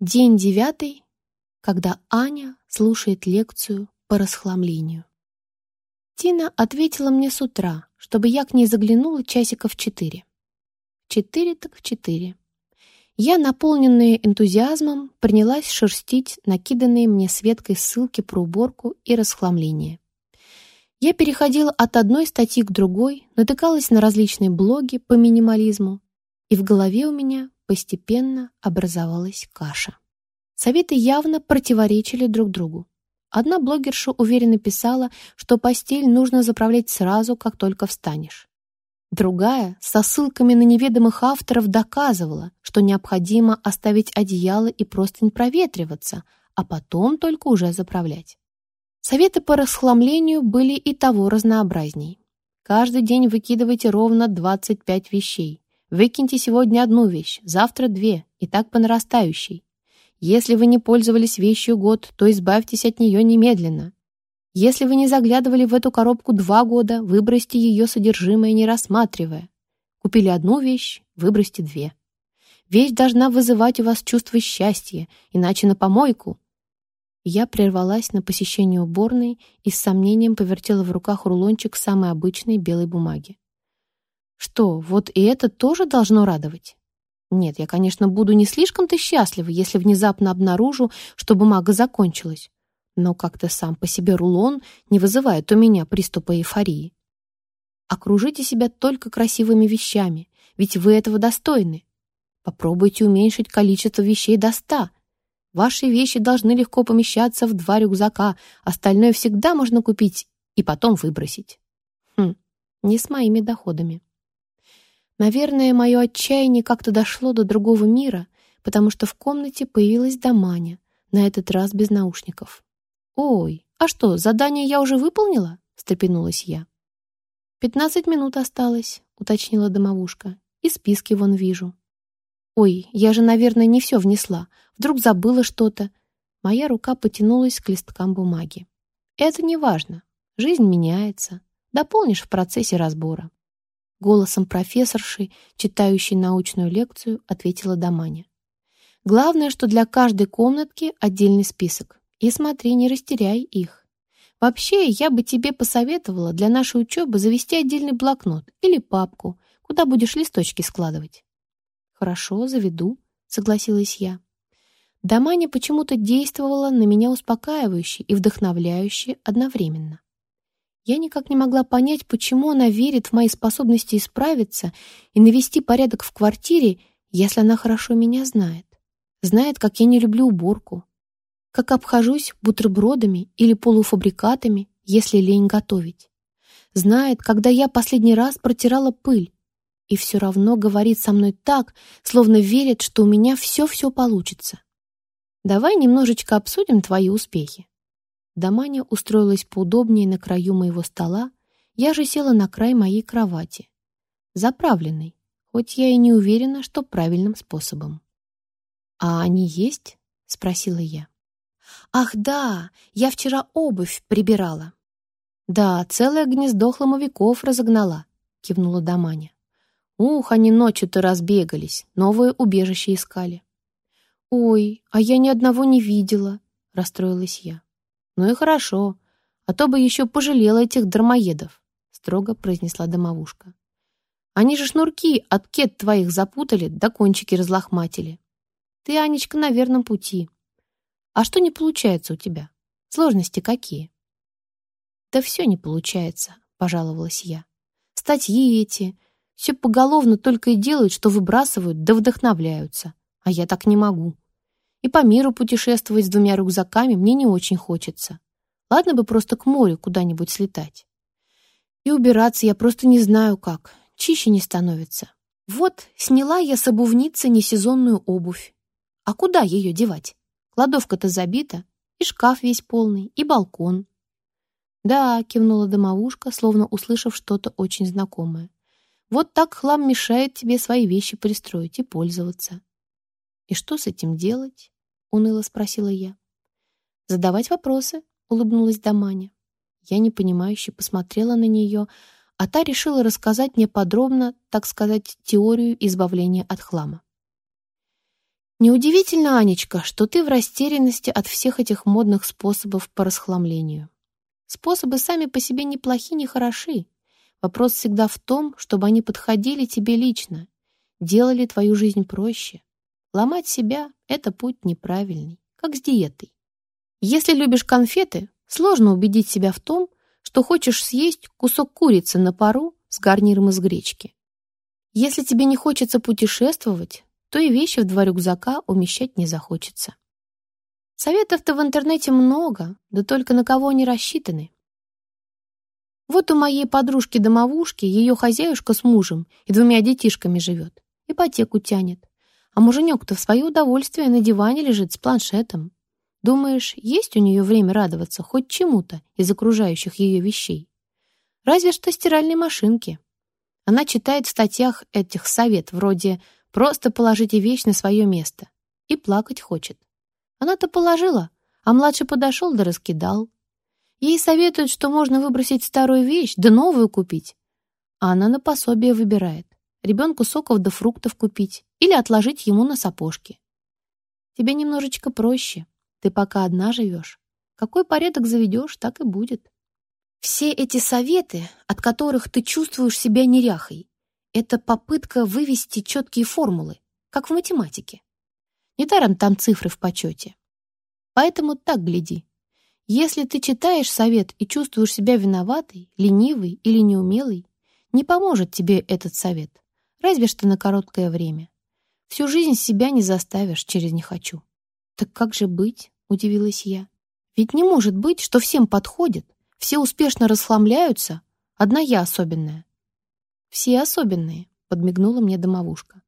День девятый, когда Аня слушает лекцию по расхламлению. Тина ответила мне с утра, чтобы я к ней заглянула часиков четыре. Четыре так в четыре. Я, наполненная энтузиазмом, принялась шерстить накиданные мне Светкой ссылки про уборку и расхламление. Я переходила от одной статьи к другой, натыкалась на различные блоги по минимализму, и в голове у меня постепенно образовалась каша. Советы явно противоречили друг другу. Одна блогерша уверенно писала, что постель нужно заправлять сразу, как только встанешь. Другая, со ссылками на неведомых авторов, доказывала, что необходимо оставить одеяло и простынь проветриваться, а потом только уже заправлять. Советы по расхламлению были и того разнообразней. Каждый день выкидывайте ровно 25 вещей. Выкиньте сегодня одну вещь, завтра две, и так по нарастающей. Если вы не пользовались вещью год, то избавьтесь от нее немедленно. Если вы не заглядывали в эту коробку два года, выбросьте ее содержимое, не рассматривая. Купили одну вещь, выбросьте две. Вещь должна вызывать у вас чувство счастья, иначе на помойку. Я прервалась на посещение уборной и с сомнением повертела в руках рулончик самой обычной белой бумаги. Что, вот и это тоже должно радовать? Нет, я, конечно, буду не слишком-то счастлива, если внезапно обнаружу, что бумага закончилась. Но как-то сам по себе рулон не вызывает у меня приступа эйфории. Окружите себя только красивыми вещами, ведь вы этого достойны. Попробуйте уменьшить количество вещей до ста. Ваши вещи должны легко помещаться в два рюкзака, остальное всегда можно купить и потом выбросить. Хм, не с моими доходами. Наверное, мое отчаяние как-то дошло до другого мира, потому что в комнате появилась Даманя, на этот раз без наушников. «Ой, а что, задание я уже выполнила?» — встрепенулась я. «Пятнадцать минут осталось», — уточнила домовушка. «И списки вон вижу». «Ой, я же, наверное, не все внесла. Вдруг забыла что-то». Моя рука потянулась к листкам бумаги. «Это не важно. Жизнь меняется. Дополнишь в процессе разбора». Голосом профессорши, читающей научную лекцию, ответила Даманя. Главное, что для каждой комнатки отдельный список. И смотри, не растеряй их. Вообще, я бы тебе посоветовала для нашей учебы завести отдельный блокнот или папку, куда будешь листочки складывать. Хорошо, заведу, согласилась я. Даманя почему-то действовала на меня успокаивающе и вдохновляюще одновременно. Я никак не могла понять, почему она верит в мои способности исправиться и навести порядок в квартире, если она хорошо меня знает. Знает, как я не люблю уборку, как обхожусь бутербродами или полуфабрикатами, если лень готовить. Знает, когда я последний раз протирала пыль, и все равно говорит со мной так, словно верит, что у меня все-все получится. Давай немножечко обсудим твои успехи. Даманя устроилась поудобнее на краю моего стола, я же села на край моей кровати. Заправленной, хоть я и не уверена, что правильным способом. «А они есть?» — спросила я. «Ах, да, я вчера обувь прибирала». «Да, целое гнездо хламовиков разогнала», — кивнула Даманя. «Ух, они ночью-то разбегались, новое убежище искали». «Ой, а я ни одного не видела», — расстроилась я. «Ну и хорошо, а то бы еще пожалела этих дармоедов», — строго произнесла домовушка. «Они же шнурки от кет твоих запутали, да кончики разлохматили. Ты, Анечка, на верном пути. А что не получается у тебя? Сложности какие?» «Да все не получается», — пожаловалась я. «Статьи эти, все поголовно только и делают, что выбрасывают да вдохновляются, а я так не могу». И по миру путешествовать с двумя рюкзаками мне не очень хочется. Ладно бы просто к морю куда-нибудь слетать. И убираться я просто не знаю как. Чище не становится. Вот, сняла я с обувницы несезонную обувь. А куда ее девать? Кладовка-то забита, и шкаф весь полный, и балкон. «Да», — кивнула домовушка, словно услышав что-то очень знакомое. «Вот так хлам мешает тебе свои вещи пристроить и пользоваться». «И что с этим делать?» — уныло спросила я. «Задавать вопросы», — улыбнулась Даманя. Я непонимающе посмотрела на нее, а та решила рассказать мне подробно, так сказать, теорию избавления от хлама. Неудивительно, Анечка, что ты в растерянности от всех этих модных способов по расхламлению. Способы сами по себе ни плохи, хороши. Вопрос всегда в том, чтобы они подходили тебе лично, делали твою жизнь проще. Ломать себя — это путь неправильный, как с диетой. Если любишь конфеты, сложно убедить себя в том, что хочешь съесть кусок курицы на пару с гарниром из гречки. Если тебе не хочется путешествовать, то и вещи в два рюкзака умещать не захочется. Советов-то в интернете много, да только на кого они рассчитаны. Вот у моей подружки-домовушки ее хозяюшка с мужем и двумя детишками живет, ипотеку тянет. А муженек-то в свое удовольствие на диване лежит с планшетом. Думаешь, есть у нее время радоваться хоть чему-то из окружающих ее вещей? Разве что стиральной машинке. Она читает в статьях этих совет вроде Просто положите вещь на свое место. И плакать хочет. Она-то положила, а младший подошел да раскидал. Ей советуют, что можно выбросить старую вещь, да новую купить. А она на пособие выбирает. Ребенку соков да фруктов купить или отложить ему на сапожки. Тебе немножечко проще. Ты пока одна живешь. Какой порядок заведешь, так и будет. Все эти советы, от которых ты чувствуешь себя неряхой, это попытка вывести четкие формулы, как в математике. Недаром там цифры в почете. Поэтому так гляди. Если ты читаешь совет и чувствуешь себя виноватой, ленивой или неумелой, не поможет тебе этот совет, разве что на короткое время. Всю жизнь себя не заставишь через «не хочу». «Так как же быть?» — удивилась я. «Ведь не может быть, что всем подходит, все успешно расхламляются, одна я особенная. «Все особенные», — подмигнула мне домовушка.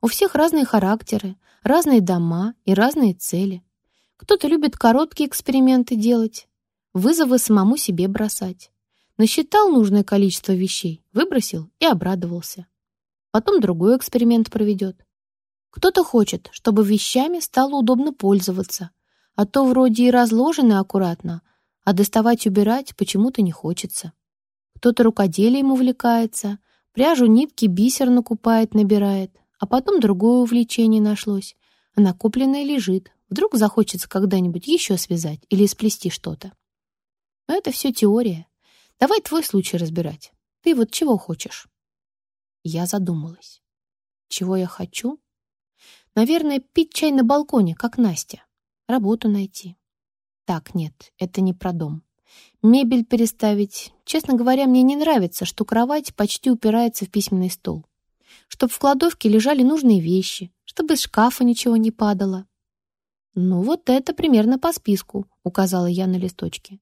«У всех разные характеры, разные дома и разные цели. Кто-то любит короткие эксперименты делать, вызовы самому себе бросать. Насчитал нужное количество вещей, выбросил и обрадовался. Потом другой эксперимент проведет. Кто-то хочет, чтобы вещами стало удобно пользоваться, а то вроде и разложены аккуратно, а доставать убирать почему-то не хочется. Кто-то рукоделием увлекается — Пряжу, нитки, бисер накупает, набирает. А потом другое увлечение нашлось. А накопленное лежит. Вдруг захочется когда-нибудь еще связать или сплести что-то. Но это все теория. Давай твой случай разбирать. Ты вот чего хочешь? Я задумалась. Чего я хочу? Наверное, пить чай на балконе, как Настя. Работу найти. Так, нет, это не про дом. Мебель переставить. Честно говоря, мне не нравится, что кровать почти упирается в письменный стол. Чтоб в кладовке лежали нужные вещи, чтобы из шкафа ничего не падало. «Ну, вот это примерно по списку», — указала я на листочке.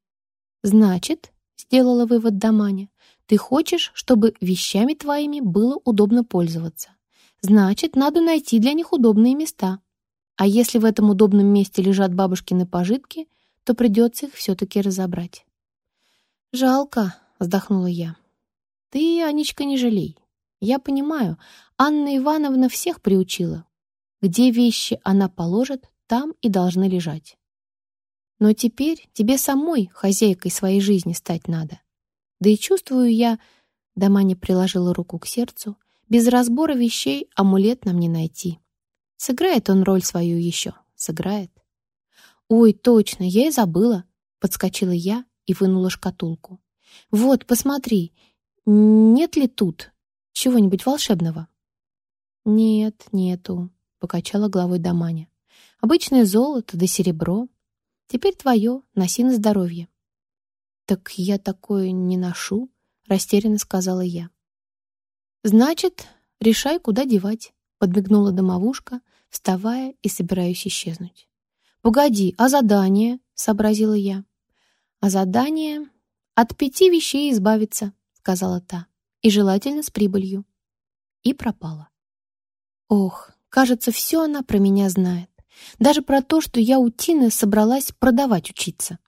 «Значит», — сделала вывод Даманя, «ты хочешь, чтобы вещами твоими было удобно пользоваться. Значит, надо найти для них удобные места. А если в этом удобном месте лежат бабушкины пожитки — то придется их все-таки разобрать. «Жалко», — вздохнула я. «Ты, Анечка, не жалей. Я понимаю, Анна Ивановна всех приучила. Где вещи она положит, там и должны лежать. Но теперь тебе самой хозяйкой своей жизни стать надо. Да и чувствую я, Даманя приложила руку к сердцу, без разбора вещей амулет нам не найти. Сыграет он роль свою еще, сыграет. «Ой, точно, я и забыла!» Подскочила я и вынула шкатулку. «Вот, посмотри, нет ли тут чего-нибудь волшебного?» «Нет, нету», — покачала головой Даманя. «Обычное золото да серебро. Теперь твое, носи на здоровье». «Так я такое не ношу», — растерянно сказала я. «Значит, решай, куда девать», — подмигнула домовушка, вставая и собираясь исчезнуть. «Погоди, а задание?» — сообразила я. «А задание — от пяти вещей избавиться», — сказала та, «и желательно с прибылью». И пропала. Ох, кажется, все она про меня знает. Даже про то, что я у Тины собралась продавать учиться.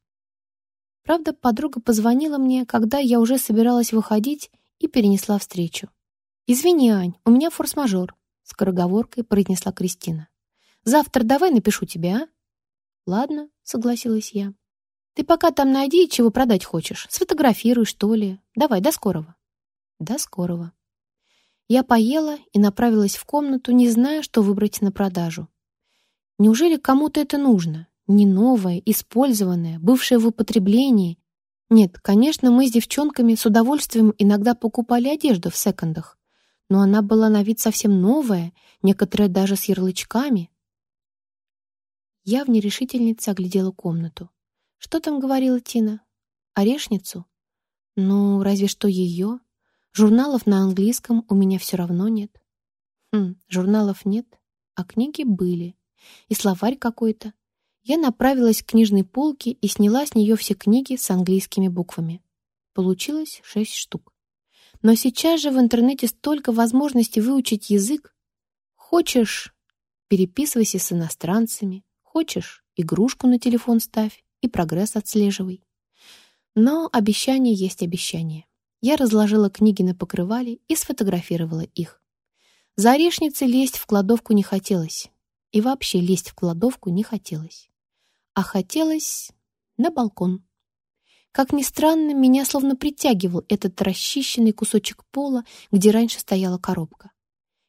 Правда, подруга позвонила мне, когда я уже собиралась выходить и перенесла встречу. «Извини, Ань, у меня форс-мажор», — скороговоркой произнесла Кристина. «Завтра давай напишу тебе, а?» «Ладно», — согласилась я. «Ты пока там найди, чего продать хочешь. Сфотографируй, что ли. Давай, до скорого». «До скорого». Я поела и направилась в комнату, не зная, что выбрать на продажу. Неужели кому-то это нужно? Не новое, использованное, бывшее в употреблении? Нет, конечно, мы с девчонками с удовольствием иногда покупали одежду в секондах, но она была на вид совсем новая, некоторые даже с ярлычками. Я в нерешительнице оглядела комнату. Что там говорила Тина? Орешницу? Ну, разве что ее. Журналов на английском у меня все равно нет. Хм, журналов нет, а книги были. И словарь какой-то. Я направилась к книжной полке и сняла с нее все книги с английскими буквами. Получилось шесть штук. Но сейчас же в интернете столько возможностей выучить язык. Хочешь — переписывайся с иностранцами, хочешь — игрушку на телефон ставь и прогресс отслеживай. Но обещание есть обещание. Я разложила книги на покрывале и сфотографировала их. За орешницей лезть в кладовку не хотелось. И вообще лезть в кладовку не хотелось. А хотелось на балкон. Как ни странно, меня словно притягивал этот расчищенный кусочек пола, где раньше стояла коробка.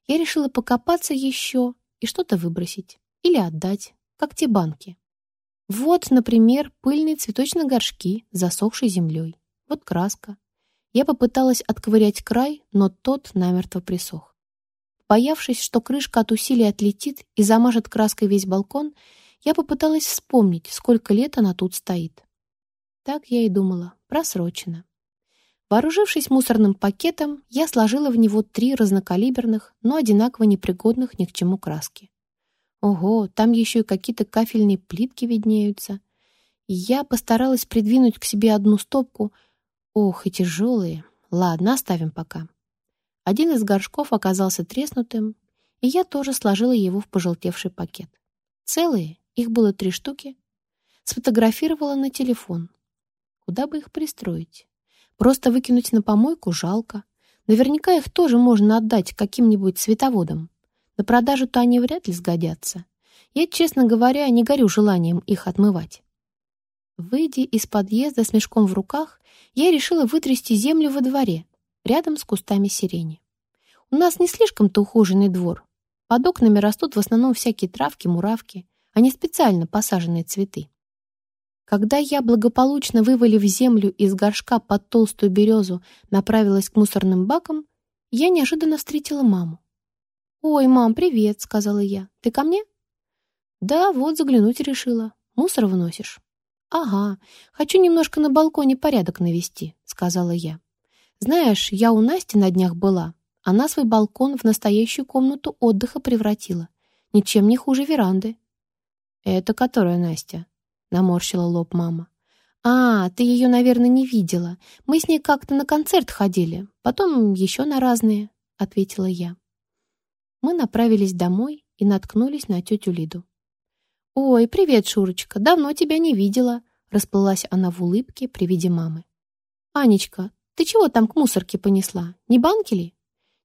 Я решила покопаться еще и что-то выбросить. Или отдать, как те банки. Вот, например, пыльные цветочные горшки с засохшей землей. Вот краска. Я попыталась отковырять край, но тот намертво присох. Боявшись, что крышка от усилий отлетит и замажет краской весь балкон, я попыталась вспомнить, сколько лет она тут стоит. Так я и думала, просрочено. Вооружившись мусорным пакетом, я сложила в него три разнокалиберных, но одинаково непригодных ни к чему краски. Ого, там еще и какие-то кафельные плитки виднеются. я постаралась придвинуть к себе одну стопку. Ох, и тяжелые. Ладно, оставим пока. Один из горшков оказался треснутым, и я тоже сложила его в пожелтевший пакет. Целые, их было три штуки. Сфотографировала на телефон. Куда бы их пристроить? Просто выкинуть на помойку жалко. Наверняка их тоже можно отдать каким-нибудь световодам. На продажу-то они вряд ли сгодятся. Я, честно говоря, не горю желанием их отмывать. Выйдя из подъезда с мешком в руках, я решила вытрясти землю во дворе, рядом с кустами сирени. У нас не слишком-то ухоженный двор. Под окнами растут в основном всякие травки, муравки, а не специально посаженные цветы. Когда я, благополучно вывалив землю из горшка под толстую березу, направилась к мусорным бакам, я неожиданно встретила маму. «Ой, мам, привет», — сказала я. «Ты ко мне?» «Да, вот заглянуть решила. Мусор выносишь?» «Ага, хочу немножко на балконе порядок навести», — сказала я. «Знаешь, я у Насти на днях была. Она свой балкон в настоящую комнату отдыха превратила. Ничем не хуже веранды». «Это которая Настя?» наморщила лоб мама. «А, ты ее, наверное, не видела. Мы с ней как-то на концерт ходили, потом еще на разные», — ответила я. Мы направились домой и наткнулись на тетю Лиду. «Ой, привет, Шурочка, давно тебя не видела», — расплылась она в улыбке при виде мамы. «Анечка, ты чего там к мусорке понесла? Не банки ли?»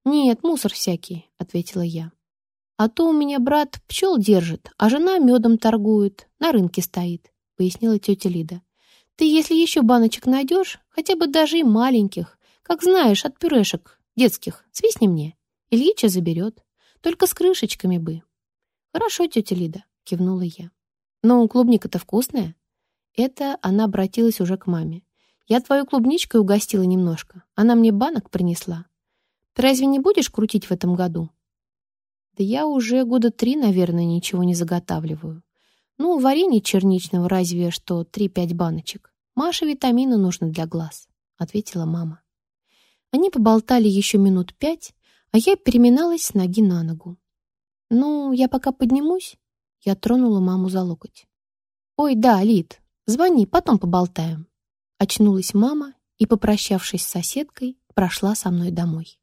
«Нет, мусор всякий», — ответила я. «А то у меня брат пчел держит, а жена медом торгует, на рынке стоит пояснила тетя Лида. «Ты, если еще баночек найдешь, хотя бы даже и маленьких, как знаешь, от пюрешек детских, свистни мне. Ильича заберет. Только с крышечками бы». «Хорошо, тетя Лида», — кивнула я. «Но клубника-то вкусная». Это она обратилась уже к маме. «Я твою клубничкой угостила немножко. Она мне банок принесла. Ты разве не будешь крутить в этом году?» «Да я уже года три, наверное, ничего не заготавливаю. Ну, варенье черничного разве что три-пять баночек. Маше витамины нужны для глаз, ответила мама. Они поболтали еще минут пять, а я переминалась с ноги на ногу. «Ну, я пока поднимусь?» Я тронула маму за локоть. «Ой, да, Лид, звони, потом поболтаем». Очнулась мама и, попрощавшись с соседкой, прошла со мной домой.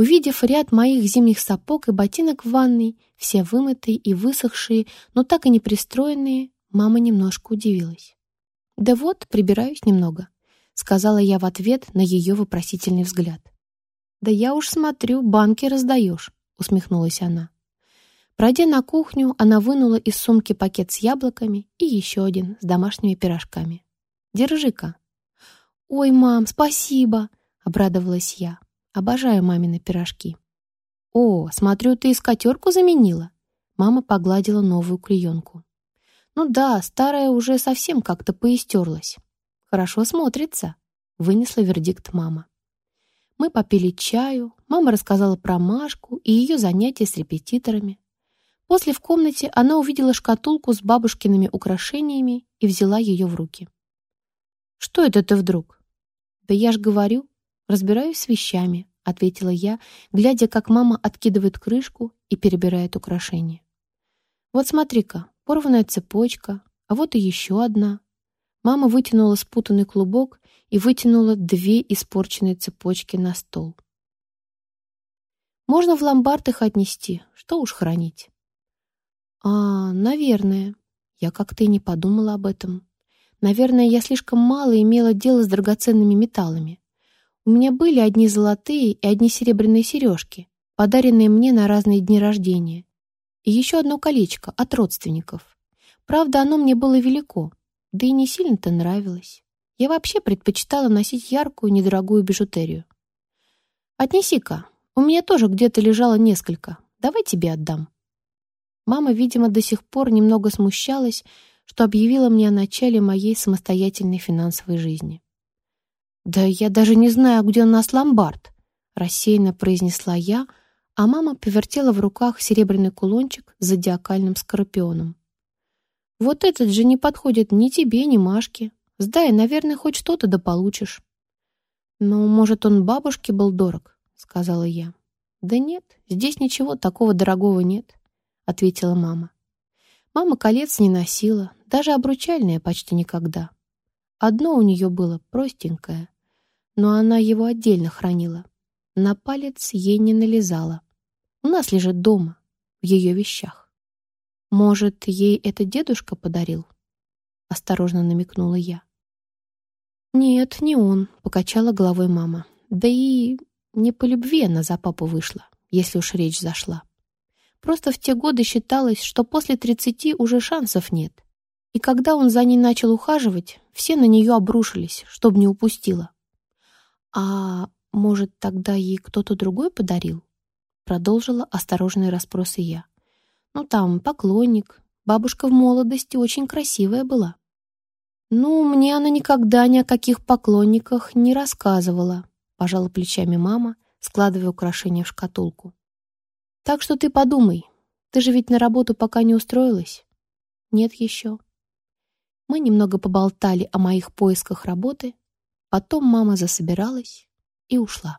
Увидев ряд моих зимних сапог и ботинок в ванной, все вымытые и высохшие, но так и не пристроенные, мама немножко удивилась. «Да вот, прибираюсь немного», — сказала я в ответ на ее вопросительный взгляд. «Да я уж смотрю, банки раздаешь», — усмехнулась она. Пройдя на кухню, она вынула из сумки пакет с яблоками и еще один с домашними пирожками. «Держи-ка». «Ой, мам, спасибо!» — обрадовалась я. Обожаю мамины пирожки. «О, смотрю, ты скатерку заменила». Мама погладила новую клеенку. Ну да, старая уже совсем как-то поистерлась. Хорошо смотрится, вынесла вердикт мама. Мы попили чаю, мама рассказала про Машку и ее занятия с репетиторами. После в комнате она увидела шкатулку с бабушкиными украшениями и взяла ее в руки. «Что это ты вдруг?» «Да я ж говорю, разбираюсь с вещами», — ответила я, глядя, как мама откидывает крышку и перебирает украшения. «Вот смотри-ка, порванная цепочка, а вот и еще одна». Мама вытянула спутанный клубок и вытянула две испорченные цепочки на стол. Можно в ломбард их отнести, что уж хранить. А, наверное. Я как-то и не подумала об этом. Наверное, я слишком мало имела дело с драгоценными металлами. У меня были одни золотые и одни серебряные сережки, подаренные мне на разные дни рождения. И еще одно колечко от родственников. Правда, оно мне было велико, да и не сильно-то нравилось. Я вообще предпочитала носить яркую, недорогую бижутерию. «Отнеси-ка, у меня тоже где-то лежало несколько. Давай тебе отдам». Мама, видимо, до сих пор немного смущалась, что объявила мне о начале моей самостоятельной финансовой жизни. «Да я даже не знаю, где у нас ломбард», — рассеянно произнесла я, а мама повертела в руках серебряный кулончик с зодиакальным скорпионом. «Вот этот же не подходит ни тебе, ни Машке. Сдай, наверное, хоть что-то да получишь». «Ну, может, он бабушке был дорог?» — сказала я. «Да нет, здесь ничего такого дорогого нет», — ответила мама. Мама колец не носила, даже обручальное почти никогда. Одно у нее было простенькое, но она его отдельно хранила. На палец ей не налезала. У нас лежит дома, в ее вещах. Может, ей это дедушка подарил? Осторожно намекнула я. «Нет, не он», — покачала головой мама. «Да и не по любви она за папу вышла, если уж речь зашла. Просто в те годы считалось, что после тридцати уже шансов нет. И когда он за ней начал ухаживать, все на нее обрушились, чтобы не упустила. «А может, тогда ей кто-то другой подарил?» Продолжила осторожные расспросы я. «Ну там, поклонник. Бабушка в молодости очень красивая была». «Ну, мне она никогда ни о каких поклонниках не рассказывала», пожала плечами мама, складывая украшения в шкатулку. «Так что ты подумай, ты же ведь на работу пока не устроилась?» «Нет еще». Мы немного поболтали о моих поисках работы, потом мама засобиралась и ушла.